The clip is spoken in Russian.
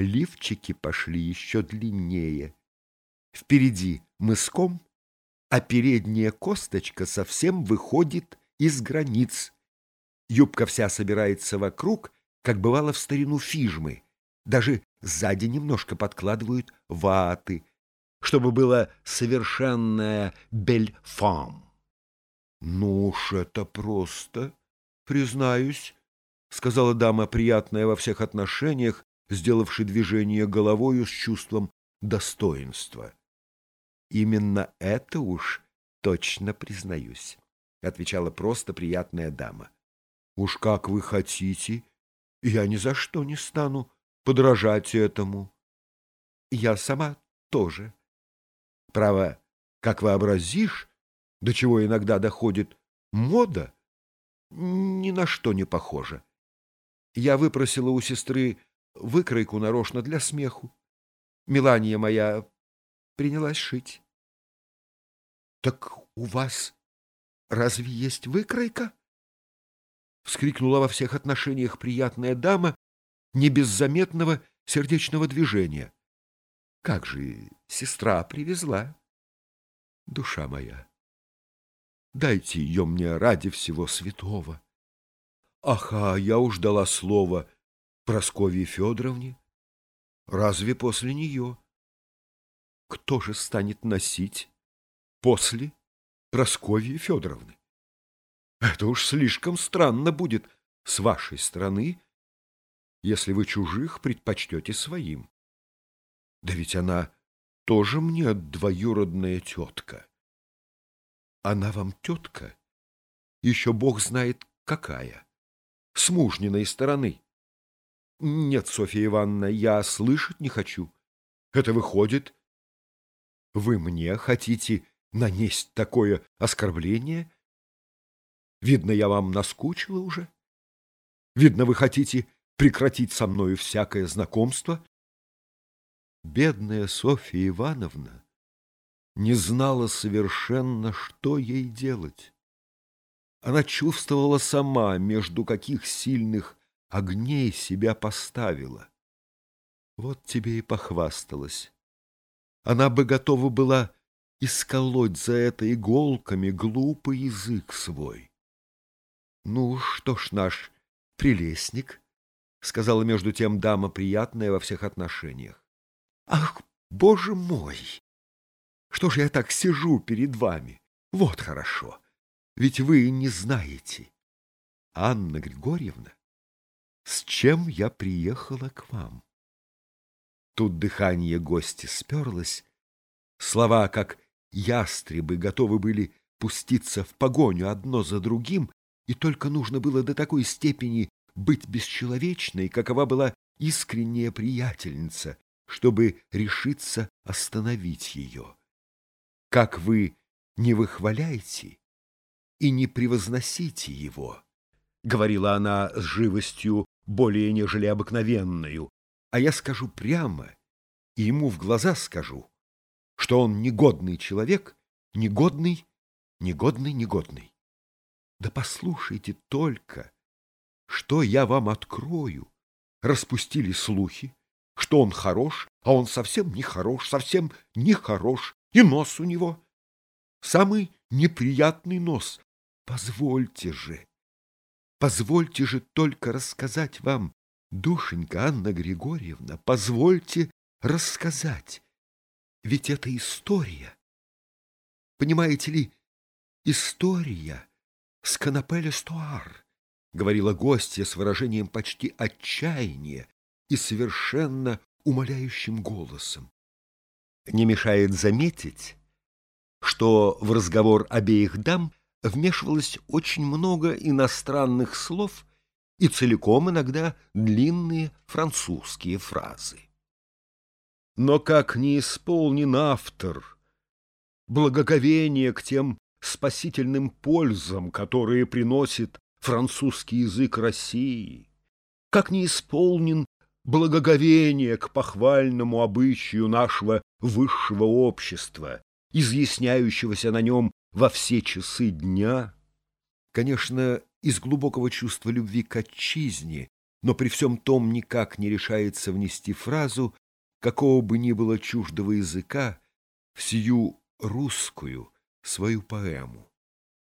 Лифчики пошли еще длиннее. Впереди мыском, а передняя косточка совсем выходит из границ. Юбка вся собирается вокруг, как бывало в старину фижмы. Даже сзади немножко подкладывают ваты, чтобы было совершенное бельфам. Ну уж это просто, признаюсь, — сказала дама, приятная во всех отношениях, сделавший движение головою с чувством достоинства. «Именно это уж точно признаюсь», — отвечала просто приятная дама. «Уж как вы хотите, я ни за что не стану подражать этому. Я сама тоже. Право, как вообразишь, до чего иногда доходит мода, ни на что не похожа. Я выпросила у сестры выкройку нарочно для смеху. Мелания моя принялась шить. — Так у вас разве есть выкройка? — вскрикнула во всех отношениях приятная дама не без заметного сердечного движения. — Как же сестра привезла? — Душа моя, дайте ее мне ради всего святого. — Ах, а я уж дала слово — Прасковье Федоровне? Разве после нее? Кто же станет носить после Прасковьи Федоровны? Это уж слишком странно будет с вашей стороны, если вы чужих предпочтете своим. Да ведь она тоже мне двоюродная тетка. Она вам тетка? Еще бог знает какая. С мужниной стороны. Нет, Софья Ивановна, я слышать не хочу. Это выходит, вы мне хотите нанести такое оскорбление? Видно, я вам наскучила уже. Видно, вы хотите прекратить со мною всякое знакомство. Бедная Софья Ивановна не знала совершенно, что ей делать. Она чувствовала сама, между каких сильных огней себя поставила. Вот тебе и похвасталась. Она бы готова была исколоть за это иголками глупый язык свой. — Ну, что ж наш прелестник, — сказала между тем дама приятная во всех отношениях. — Ах, боже мой! Что ж я так сижу перед вами? Вот хорошо, ведь вы не знаете. Анна Григорьевна с чем я приехала к вам. Тут дыхание гостя сперлось, слова, как ястребы, готовы были пуститься в погоню одно за другим, и только нужно было до такой степени быть бесчеловечной, какова была искренняя приятельница, чтобы решиться остановить ее. Как вы не выхваляете и не превозносите его, — говорила она с живостью более нежели обыкновенную, а я скажу прямо, и ему в глаза скажу, что он негодный человек, негодный, негодный, негодный. Да послушайте только, что я вам открою. Распустили слухи, что он хорош, а он совсем не хорош, совсем не хорош, и нос у него. Самый неприятный нос. Позвольте же, Позвольте же только рассказать вам, душенька Анна Григорьевна, позвольте рассказать. Ведь это история. Понимаете ли, история с канапеля Стуар, говорила гостья с выражением почти отчаяния и совершенно умоляющим голосом. Не мешает заметить, что в разговор обеих дам вмешивалось очень много иностранных слов и целиком иногда длинные французские фразы. Но как не исполнен автор благоговение к тем спасительным пользам, которые приносит французский язык России, как не исполнен благоговение к похвальному обычаю нашего высшего общества, изъясняющегося на нем во все часы дня, конечно, из глубокого чувства любви к отчизне, но при всем том никак не решается внести фразу какого бы ни было чуждого языка в сию русскую свою поэму.